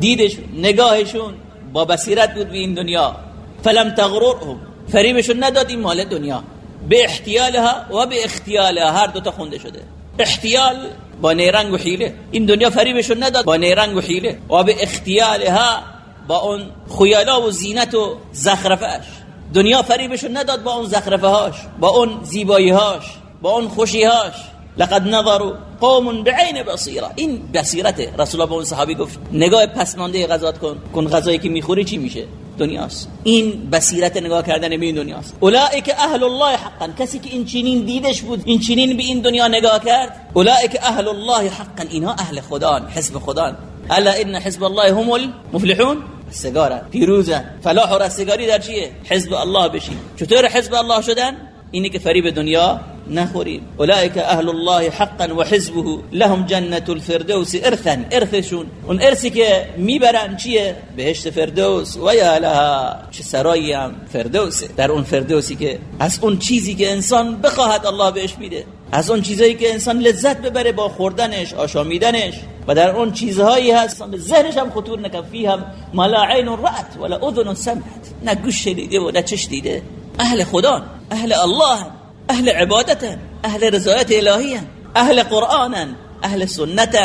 دیدشون نگاهشون با بصیرت دنیا فلم تغررهم. فریبشون نداد این مال دنیا. به احتیالها و به اختیالها هر دو تا خونده شده. احتیال با نیرنگ و حیله. این دنیا فریبشون نداد با نیرنگ و حیله. و به اختیالها با اون خیالا و زینت و زخرفش دنیا فریبشون نداد با اون زخرفه هاش با اون زیبایی هاش با اون خوشی هاش لقد نظروا قوم بعین بصیره این بصیرته رسول الله به صحابی گفت نگاه پسمانده غذات کن. کن غذایی که می‌خوری چی میشه؟ دنیاست. این بصیرت نگاه کردن به این دنیاست. اولئک اهل الله حقا. کسی که این چنین دیدش بود این چنین به این دنیا نگاه کرد اولئک اهل الله حقا. اینها اهل خدا حزب خدا الا ان حزب الله هم المفلحون. سگاره. پیروزن فلاح و رستگاری در چیه؟ حزب الله بشی چطور حزب الله شدن؟ اینی که فریب دنیا نخوریم. اولئک اهل الله حقا و حزبه. لهم جنت الفردوس ارثا ارثشون اون ارثی که می‌برن چیه؟ بهشت فردوس. و یا لها چه سرایی هم فردوسه. در اون فردوسی که از اون چیزی که انسان بخواهد الله بهش میده. از اون چیزایی که انسان لذت ببره با خوردنش آشامیدنش. و در اون چیزهایی هست. به ذهنش هم خطور نکن. فی هم ما لا عین رأت ولا اذن سمعت. نه گوش و نه چش دیده. اهل خدا. اهل الله اهل عبادت اهل رضایت الهی اهل قرآن اهل سنت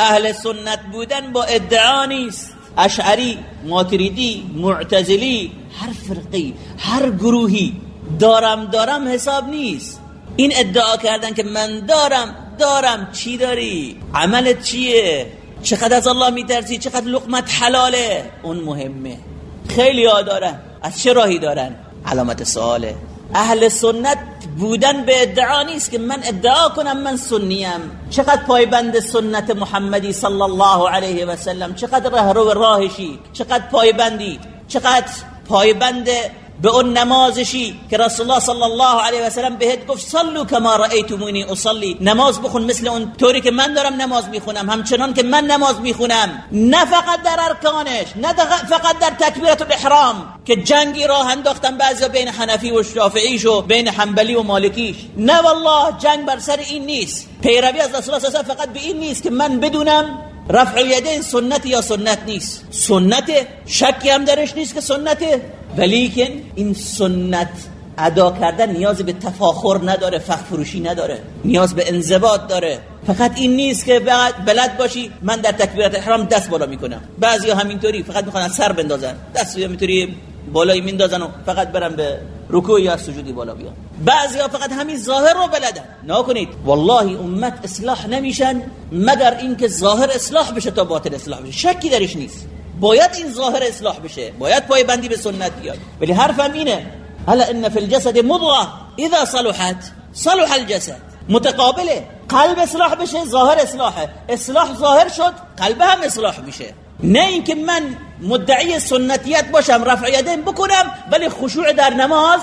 اهل سنت بودن با ادعا نیست. اشعری ماتریدی معتزلی هر فرقی هر گروهی دارم دارم حساب نیست. این ادعا کردن که من دارم دارم چی داری؟ عملت چیه؟ چقدر از الله میترسی؟ چقدر لقمت حلاله؟ اون مهمه. خیلی ها دارن. از چه راهی دارن؟ علامت سواله. اهل سنت بودن به ادعا نیست که من ادعا کنم من سنیم. چقدر پایبند سنت محمدی صلی الله علیه و سلم. چقدر رهرو راهشی. چقدر پایبندی. چقدر پایبند به اون نمازشی که رسول الله صلی الله علیه و سلم بهت گفت صلوا کما رأیتمونی اصلی. نماز بخون مثل اون طوری که من دارم نماز می‌خونم همچنان که من نماز می‌خونم. نه فقط در ارکانش نه فقط در تکبیرت الاحرام که جنگی راه انداختن بعضی بین حنفی و شافعیش و بین حنبلی و مالکیش. نه والله جنگ بر سر این نیست. پیروی از رسول الله فقط به این نیست که من بدونم رفع الیدین سنت یا سنت نیست. سنت شکی هم درش نیست که سنته ولیکن این سنت ادا کردن نیاز به تفاخر نداره فخر فروشی نداره نیاز به انضباط داره. فقط این نیست که بلد باشی من در تکبیرات احرام دست بالا می‌کنم. بعضی همینطوری فقط می‌خوان سر بندازن. دست همینطوری بالایی میندازن و فقط برن به رکوع یا سجودی بالا بیان. بعضی ها فقط همین ظاهر رو بلدن. نکنید والله امت اصلاح نمیشن مگر اینکه ظاهر اصلاح بشه تا باطن اصلاح بشه. شکی درش نیست. باید این ظاهر اصلاح بشه. باید پای بندی به سنت بیاد. ولی حرفم اینه هلا ان فی الجسد مضغه اذا صلحت. صلح الجسد. متقابله. قلب اصلاح بشه ظاهر اصلاحه. اصلاح ظاهر شد قلب هم اصلاح میشه. نه اینکه من مدعی سنتیت باشم رفع یدین بکنم ولی خشوع در نماز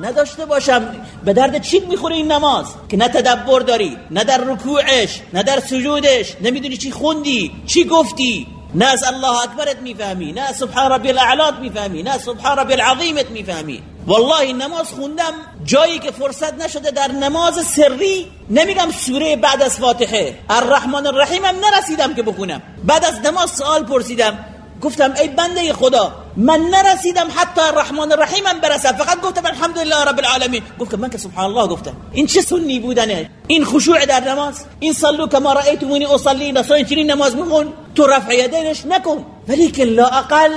نداشته باشم. به درد چی می‌خوره این نماز؟ که نه تدبر داری نه در رکوعش نه در سجودش. نمی‌دونی چی خوندی چی گفتی؟ نه از الله اکبرت می‌فهمی نه سبحان ربی الاعلات می‌فهمی نه سبحان ربی العظیمت می‌فهمی. والله نماز خوندم جایی که فرصت نشده در نماز سری نمیگم سوره بعد از فاتحه الرحمن الرحیم هم نرسیدم که بخونم. بعد از نماز سوال پرسیدم گفتم ای بنده خدا من نرسیدم حتی الرحمن الرحیم هم برسم فقط گفتم الحمدلله رب العالمین. گفتم من که سبحان الله گفتم. این چه سنی بودنه؟ این خشوع در نماز؟ این صلو کما رأیتمونی اصلی رسول این نماز میخون تو رفع یدینش نکن. ولی که لا اقل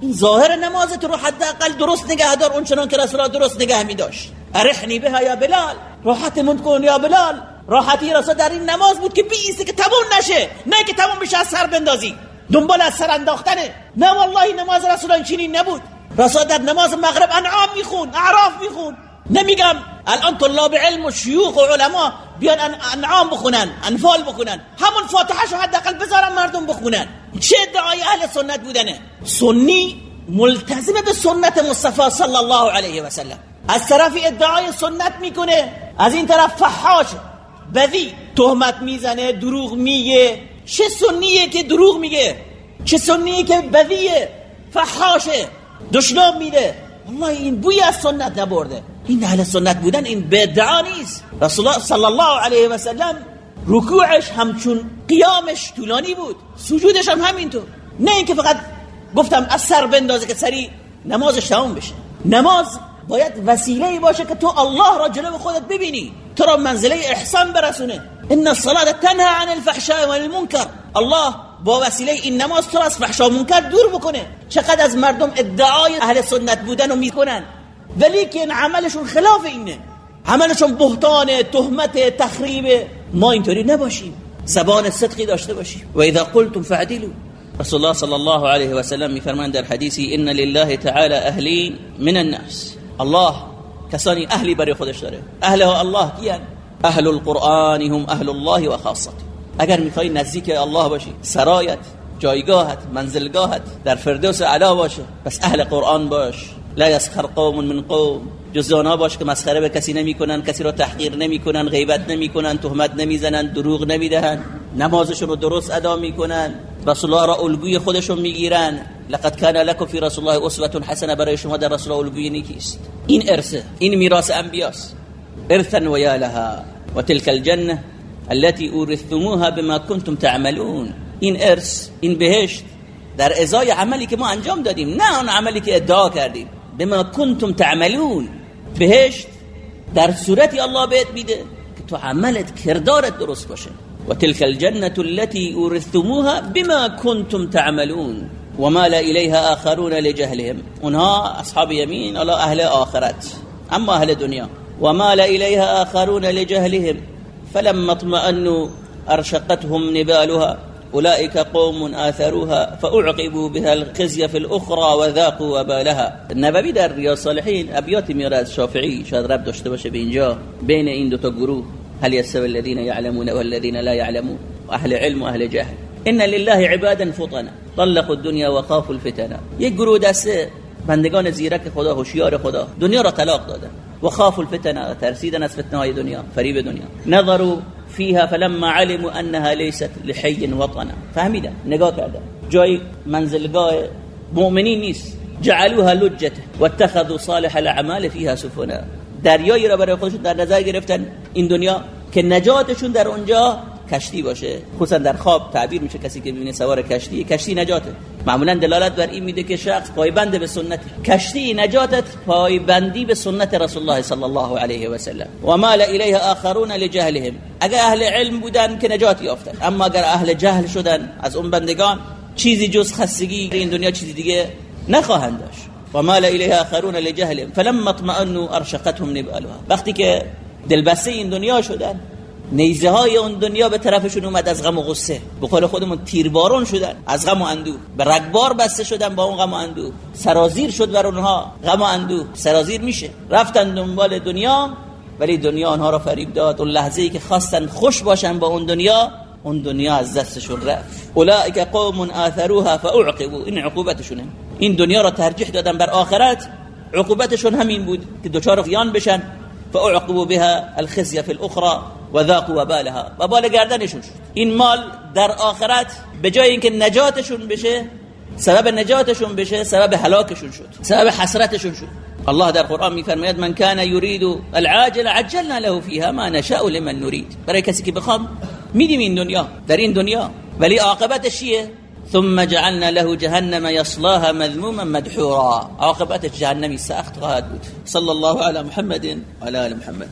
این ظاهر نمازت رو حداقل درست نگه دار اون چنان که رسول درست نگه می داشت. ارحنی بها یا بلال. راحت من کن یا بلال. راحتی رسول در این نماز بود که بیسته که تموم نشه. نه که تموم بشه از سر بندازی. دنبال از سر انداختنه. نه والله نماز رسول الله چنین نبود. رسول در نماز مغرب انعام میخون اعراف میخون. نمیگم الان طلاب علم و شیوخ و علما بیان انعام بخونن انفال بخونن. همون فاتحه شو حداقل بذارن مردم بخونن. چه ادعای اهل سنت بودنه؟ سنی ملتزم به سنت مصطفی صلی الله علیه و سلم. از طرف ادعای سنت می‌کنه. از این طرف فحاش. بدی تهمت می‌زنه دروغ میگه. چه سنیه که دروغ میگه؟ چه سنیه که بدیه؟ فحاشه دشنام میده. والله این بوی از سنت نبرده. این اهل سنت بودن این بدعا نیست. رسول الله صلی الله علیه و سلم رکوعش همچون قیامش طولانی بود. سجودش هم همینطور. نه اینکه فقط گفتم از سر بندازه که سری نمازش تمام بشه. نماز باید وسیله باشه که تو الله را جلو خودت ببینی. تو را منزله احسان برسونه. ان الصلاه تنها عن الفحشاء والمنکر. الله با وسیله این نماز تو از فحشا منکر دور بکنه. چقدر از مردم ادعای اهل سنت بودن می‌کنن. ولی که عملشون خلاف اینه. عملشون بهتان تهمت تخریب ما اینطوری نباشیم. زبان صدقی داشته باشیم. و اذا قلتم فعدلوا رسول الله صلی الله علیه و سلم میفرمایند در حدیثی ان لله تعالی اهلین من الناس. الله کسانی اهلی برای خودش داره. اهل الله کیان؟ اهل القرآن هم اهل الله و خاصته اگر می‌خوای نزدیک الله باشی سرایت جایگاهت منزلگاهت در فردوس علا باشه. پس اهل قرآن باش. لا يسخر قوم من قوم. جزانا باش که مسخره به کسی نمی‌کنن کسی را تحقیر نمی‌کنن غیبت نمی‌کنن تهمت نمی‌زنن دروغ نمی‌دهن. نمازشون رو درست ادا می‌کنن. رسول الله را الگوی خودشون می‌گیرن. لقد كان لكم في رسول الله اسوه حسنه برای شما در رسول الله الگوی نیکیست این ارثه این میراث انبیاست. ارثا و یا لها. و تلك الجنه التي اورثتموها بما كنتم تعملون. این ارث این بهشت در ازای عملی که ما انجام دادیم نه اون عملی که ادعا کردیم. بما کنتم تعملون. بهشت در صورتی الله بهت میده که تو عملت کردارت درست باشه. و تلك الجنة التي أورثتموها بما كنتم تعملون ومال إليها آخرون لجهلهم. اونها أصحاب يمين الله أهل آخرت أما أهل دنیا ومال إليها آخرون لجهلهم. فلما اطمأنوا أرشقتهم نبالها. أولئك قوم آثروها فأعقبوا بها الخزي في الأخرى وذاقوا وبالها النبوی در ریاض صالحین ابیات میاره از شافعی شاید رب داشته باشه به اینجا بین این دو تا گروه. هل يستوي الذين يعلمون والذين لا يعلمون؟ وأهل علم وأهل جهل. إن لله عبادا فطنا. طلقوا الدنيا وخافوا الفتنه یک گروه دسته بندگان زیرک خدا هوشیار خدا. دنیا را طلاق دادن. و الفتنه ترسیدن از فتنه های دنیا فریب دنیا. نظروا فيها فلما علموا انها ليست لحي وطنا فهمیدن نگاه کردن. جای منزلگاه مؤمنین نیست. جعلوها لجته. واتخذوا صالح الأعمال فيها سفنا. دریایی را برای خودشون در نظر گرفتن این دنیا که نجاتشون در اونجا کشتی باشه. خصوصا در خواب تعبیر میشه کسی که می‌بینه سوار کشتی کشتی نجاته. معمولا دلالت بر این میده که شخص پایبند به سنت. کشتی نجاتت پایبندی به سنت رسول الله صلی الله علیه و سلم. و مال الیه آخرون لجهلهم. اگر اهل علم بودن که نجات یافتن. اما اگر اهل جهل شدن از اون بندگان چیزی جز خستگی این دنیا چیزی دیگه نخواهند داشت. و مال الیه آخرون لجهلهم فلما اطمئنوا ارشقتهم نبالها وقتی که دلبسته این دنیا شدن نیزه های اون دنیا به طرفشون اومد از غم و غصه. به قول خودمون تیربارون شدن از غم و اندوه. به رگبار بسته شدن با اون غم و اندوه. سرازیر شد بر اونها غم و اندوه. سرازیر میشه. رفتن دنبال دنیا ولی دنیا آنها را فریب داد. اون لحظه ای که خواستن خوش باشن با اون دنیا اون دنیا از دستشون رفت. اولئک قوم آثروها فاعقبوا. این عقوبتشونه. این دنیا را ترجیح دادن بر آخرت عقوبتشون همین بود که دوچار خیان بشن. فاعقبوا بها الخزي في الاخرى وذاقوا وبالها. و گردنشون شد. این مال در آخرت به جای اینکه نجاتشون بشه سبب نجاتشون بشه سبب هلاکشون شد سبب حسرتشون شد. الله در قرآن میفرماید من کان یرید العاجل عجلنا له فيها ما نشاء لمن نريد برای کسی که بخوام میدیم این دنیا. در این دنیا. ولی عاقبتش چیه؟ ثم جعلنا له جهنم يصلاها مذموما مدحورا. عاقبته جهنم سأخت غاد صلى الله على محمد وعلى آل محمد.